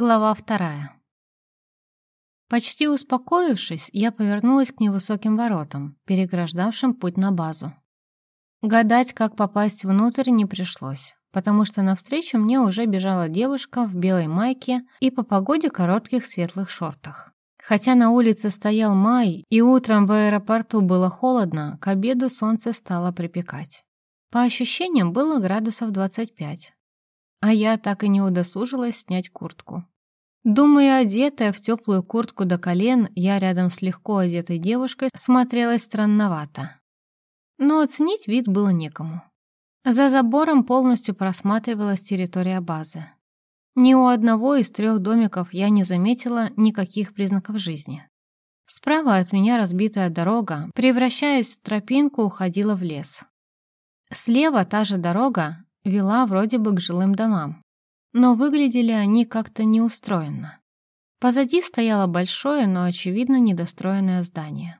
Глава вторая. Почти успокоившись, я повернулась к невысоким воротам, переграждавшим путь на базу. Гадать, как попасть внутрь, не пришлось, потому что навстречу мне уже бежала девушка в белой майке и по погоде коротких светлых шортах. Хотя на улице стоял май, и утром в аэропорту было холодно, к обеду солнце стало припекать. По ощущениям, было градусов 25, а я так и не удосужилась снять куртку. Думаю, одетая в теплую куртку до колен, я рядом с легко одетой девушкой смотрелась странновато. Но оценить вид было некому. За забором полностью просматривалась территория базы. Ни у одного из трех домиков я не заметила никаких признаков жизни. Справа от меня разбитая дорога, превращаясь в тропинку, уходила в лес. Слева та же дорога, вела вроде бы к жилым домам, но выглядели они как-то неустроенно. Позади стояло большое, но, очевидно, недостроенное здание.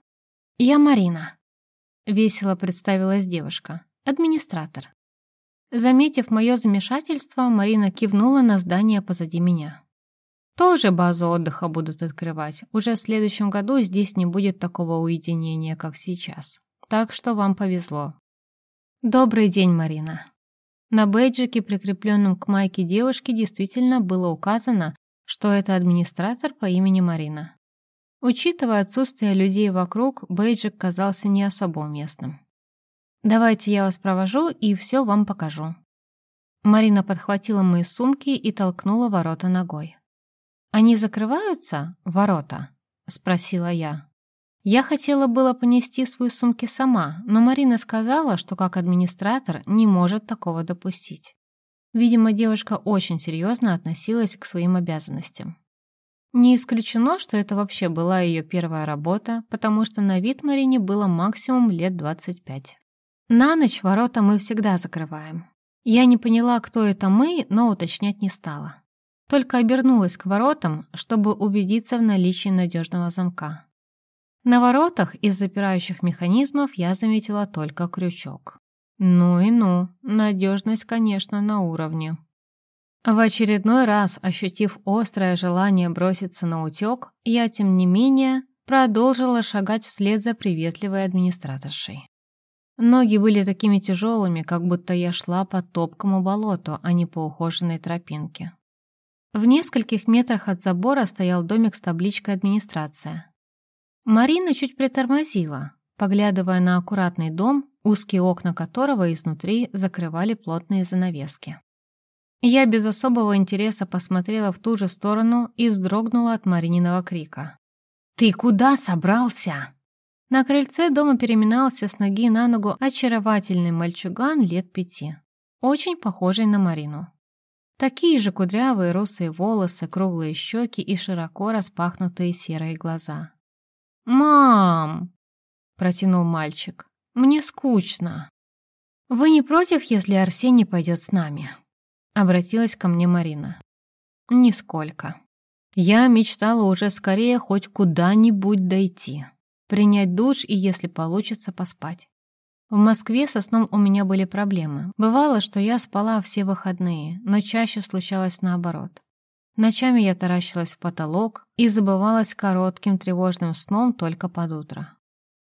«Я Марина», — весело представилась девушка, администратор. Заметив мое замешательство, Марина кивнула на здание позади меня. «Тоже базу отдыха будут открывать. Уже в следующем году здесь не будет такого уединения, как сейчас. Так что вам повезло». «Добрый день, Марина», на бейджике, прикрепленном к майке девушки, действительно было указано, что это администратор по имени Марина. Учитывая отсутствие людей вокруг, бейджик казался не особо уместным. «Давайте я вас провожу и все вам покажу». Марина подхватила мои сумки и толкнула ворота ногой. «Они закрываются, ворота?» — спросила я. Я хотела было понести свои сумки сама, но Марина сказала, что как администратор не может такого допустить. Видимо, девушка очень серьезно относилась к своим обязанностям. Не исключено, что это вообще была ее первая работа, потому что на вид Марине было максимум лет 25. На ночь ворота мы всегда закрываем. Я не поняла, кто это мы, но уточнять не стала. Только обернулась к воротам, чтобы убедиться в наличии надежного замка. На воротах из запирающих механизмов я заметила только крючок. Ну и ну, надежность, конечно, на уровне. В очередной раз, ощутив острое желание броситься на утек, я, тем не менее, продолжила шагать вслед за приветливой администраторшей. Ноги были такими тяжелыми, как будто я шла по топкому болоту, а не по ухоженной тропинке. В нескольких метрах от забора стоял домик с табличкой «Администрация». Марина чуть притормозила, поглядывая на аккуратный дом, узкие окна которого изнутри закрывали плотные занавески. Я без особого интереса посмотрела в ту же сторону и вздрогнула от Марининого крика. «Ты куда собрался?» На крыльце дома переминался с ноги на ногу очаровательный мальчуган лет пяти, очень похожий на Марину. Такие же кудрявые русые волосы, круглые щеки и широко распахнутые серые глаза. «Мам!» — протянул мальчик. «Мне скучно». «Вы не против, если Арсений пойдет с нами?» — обратилась ко мне Марина. «Нисколько. Я мечтала уже скорее хоть куда-нибудь дойти, принять душ и, если получится, поспать. В Москве со сном у меня были проблемы. Бывало, что я спала все выходные, но чаще случалось наоборот. Ночами я таращилась в потолок и забывалась коротким тревожным сном только под утро.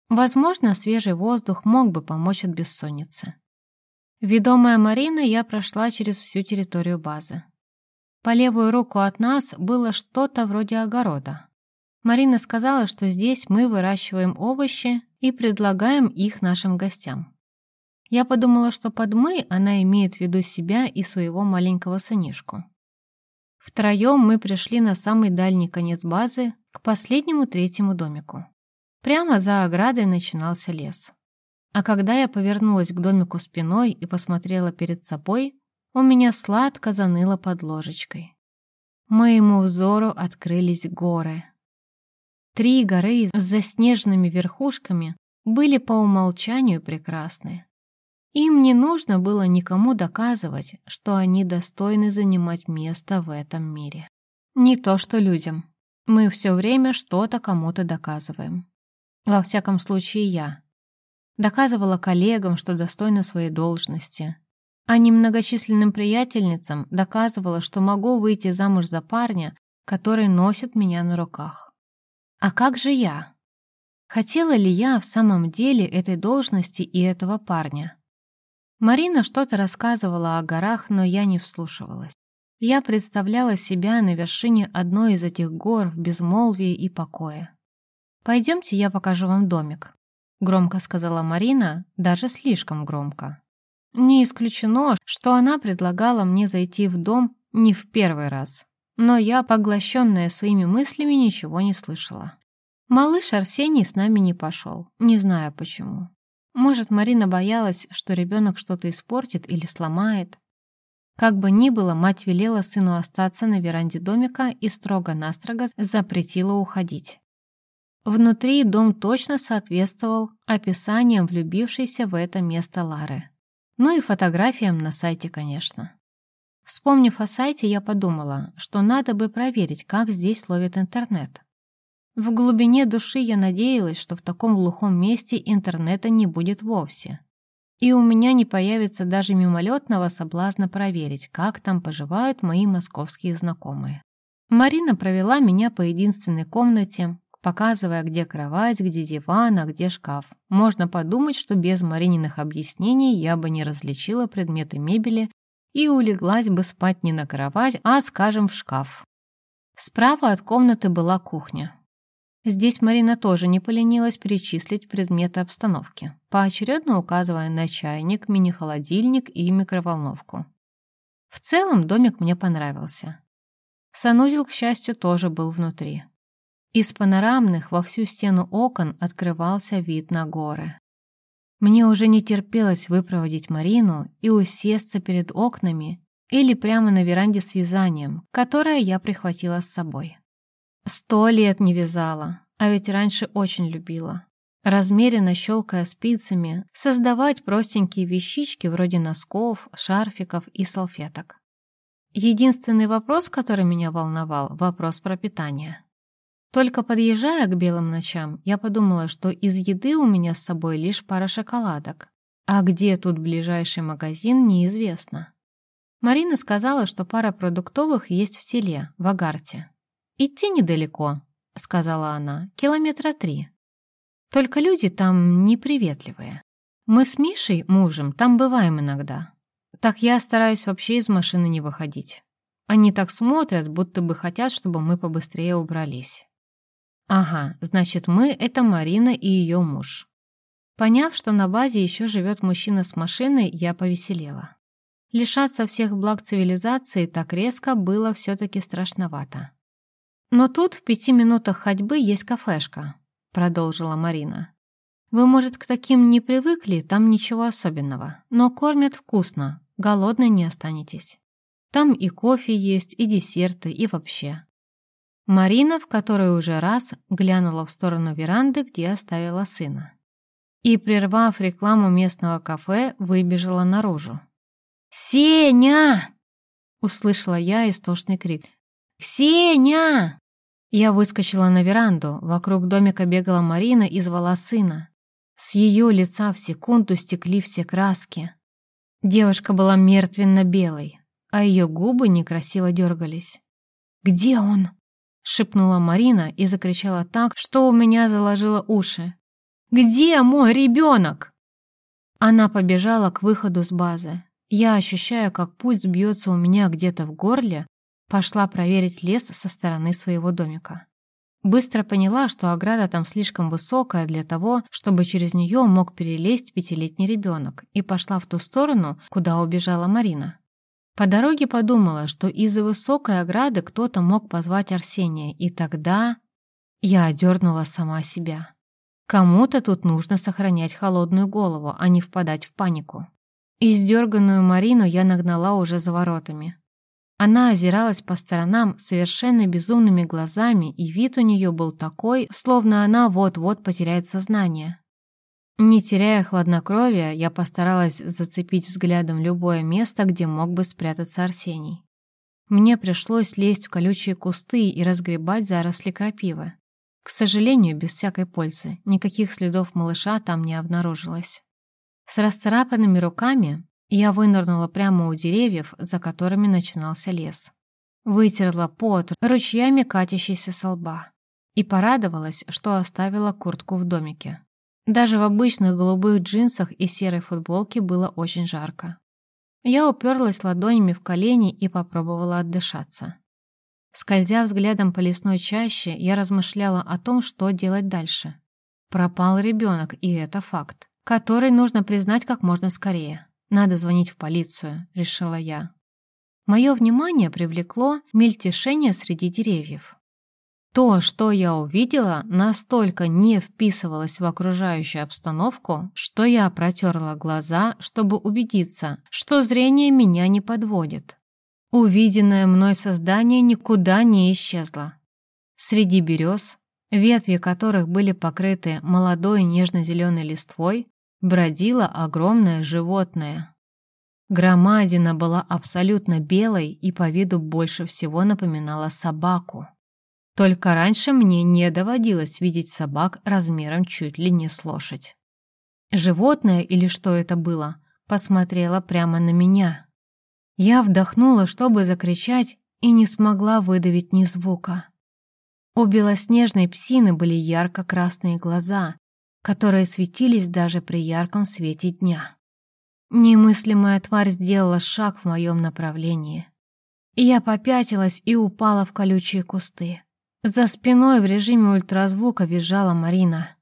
Возможно, свежий воздух мог бы помочь от бессонницы. Ведомая Марина, я прошла через всю территорию базы. По левую руку от нас было что-то вроде огорода. Марина сказала, что здесь мы выращиваем овощи и предлагаем их нашим гостям. Я подумала, что под «мы» она имеет в виду себя и своего маленького сынишку. Втроем мы пришли на самый дальний конец базы, к последнему третьему домику. Прямо за оградой начинался лес. А когда я повернулась к домику спиной и посмотрела перед собой, у меня сладко заныло под ложечкой. Моему взору открылись горы. Три горы с заснеженными верхушками были по умолчанию прекрасны. Им не нужно было никому доказывать, что они достойны занимать место в этом мире. Не то что людям. Мы все время что-то кому-то доказываем. Во всяком случае, я. Доказывала коллегам, что достойна своей должности. А немногочисленным приятельницам доказывала, что могу выйти замуж за парня, который носит меня на руках. А как же я? Хотела ли я в самом деле этой должности и этого парня? Марина что-то рассказывала о горах, но я не вслушивалась. Я представляла себя на вершине одной из этих гор в безмолвии и покое. «Пойдемте, я покажу вам домик», — громко сказала Марина, даже слишком громко. Не исключено, что она предлагала мне зайти в дом не в первый раз, но я, поглощенная своими мыслями, ничего не слышала. Малыш Арсений с нами не пошел, не знаю почему. Может, Марина боялась, что ребенок что-то испортит или сломает. Как бы ни было, мать велела сыну остаться на веранде домика и строго-настрого запретила уходить. Внутри дом точно соответствовал описаниям влюбившейся в это место Лары. Ну и фотографиям на сайте, конечно. Вспомнив о сайте, я подумала, что надо бы проверить, как здесь ловит интернет. В глубине души я надеялась, что в таком глухом месте интернета не будет вовсе. И у меня не появится даже мимолетного соблазна проверить, как там поживают мои московские знакомые. Марина провела меня по единственной комнате, показывая, где кровать, где диван, а где шкаф. Можно подумать, что без Марининых объяснений я бы не различила предметы мебели и улеглась бы спать не на кровать, а, скажем, в шкаф. Справа от комнаты была кухня. Здесь Марина тоже не поленилась перечислить предметы обстановки, поочередно указывая на чайник, мини-холодильник и микроволновку. В целом домик мне понравился. Санузел, к счастью, тоже был внутри. Из панорамных во всю стену окон открывался вид на горы. Мне уже не терпелось выпроводить Марину и усесться перед окнами или прямо на веранде с вязанием, которое я прихватила с собой. Сто лет не вязала, а ведь раньше очень любила. Размеренно щелкая спицами, создавать простенькие вещички вроде носков, шарфиков и салфеток. Единственный вопрос, который меня волновал, вопрос про питание. Только подъезжая к белым ночам, я подумала, что из еды у меня с собой лишь пара шоколадок. А где тут ближайший магазин, неизвестно. Марина сказала, что пара продуктовых есть в селе, в Агарте. «Идти недалеко», — сказала она, — «километра три. Только люди там неприветливые. Мы с Мишей, мужем, там бываем иногда. Так я стараюсь вообще из машины не выходить. Они так смотрят, будто бы хотят, чтобы мы побыстрее убрались». «Ага, значит, мы — это Марина и ее муж». Поняв, что на базе еще живет мужчина с машиной, я повеселела. Лишаться всех благ цивилизации так резко было все-таки страшновато. «Но тут в пяти минутах ходьбы есть кафешка», — продолжила Марина. «Вы, может, к таким не привыкли, там ничего особенного, но кормят вкусно, голодной не останетесь. Там и кофе есть, и десерты, и вообще». Марина в которой уже раз глянула в сторону веранды, где оставила сына. И, прервав рекламу местного кафе, выбежала наружу. «Сеня!» — услышала я истошный крик. «Сеня!» Я выскочила на веранду, вокруг домика бегала Марина и звала сына. С ее лица в секунду стекли все краски. Девушка была мертвенно-белой, а ее губы некрасиво дергались. «Где он?» — шепнула Марина и закричала так, что у меня заложило уши. «Где мой ребенок?» Она побежала к выходу с базы. Я ощущаю, как пульс бьется у меня где-то в горле, Пошла проверить лес со стороны своего домика. Быстро поняла, что ограда там слишком высокая для того, чтобы через нее мог перелезть пятилетний ребенок, и пошла в ту сторону, куда убежала Марина. По дороге подумала, что из-за высокой ограды кто-то мог позвать Арсения, и тогда я одернула сама себя. Кому-то тут нужно сохранять холодную голову, а не впадать в панику. Издерганную Марину я нагнала уже за воротами. Она озиралась по сторонам совершенно безумными глазами, и вид у нее был такой, словно она вот-вот потеряет сознание. Не теряя хладнокровия, я постаралась зацепить взглядом любое место, где мог бы спрятаться Арсений. Мне пришлось лезть в колючие кусты и разгребать заросли крапивы. К сожалению, без всякой пользы, никаких следов малыша там не обнаружилось. С расцарапанными руками я вынырнула прямо у деревьев, за которыми начинался лес. вытерла пот, ручьями катящийся со лба, и порадовалась, что оставила куртку в домике. Даже в обычных голубых джинсах и серой футболке было очень жарко. Я уперлась ладонями в колени и попробовала отдышаться. Скользя взглядом по лесной чаще, я размышляла о том, что делать дальше. Пропал ребенок, и это факт, который нужно признать как можно скорее. Надо звонить в полицию, решила я. Мое внимание привлекло мельтешение среди деревьев. То, что я увидела, настолько не вписывалось в окружающую обстановку, что я протерла глаза, чтобы убедиться, что зрение меня не подводит. Увиденное мной создание никуда не исчезло. Среди берез, ветви которых были покрыты молодой нежно-зеленой листвой, бродило огромное животное. Громадина была абсолютно белой и по виду больше всего напоминала собаку. Только раньше мне не доводилось видеть собак размером чуть ли не с лошадь. Животное, или что это было, посмотрело прямо на меня. Я вдохнула, чтобы закричать, и не смогла выдавить ни звука. У белоснежной псины были ярко-красные глаза, которые светились даже при ярком свете дня. Немыслимая тварь сделала шаг в моем направлении. Я попятилась и упала в колючие кусты. За спиной в режиме ультразвука визжала Марина.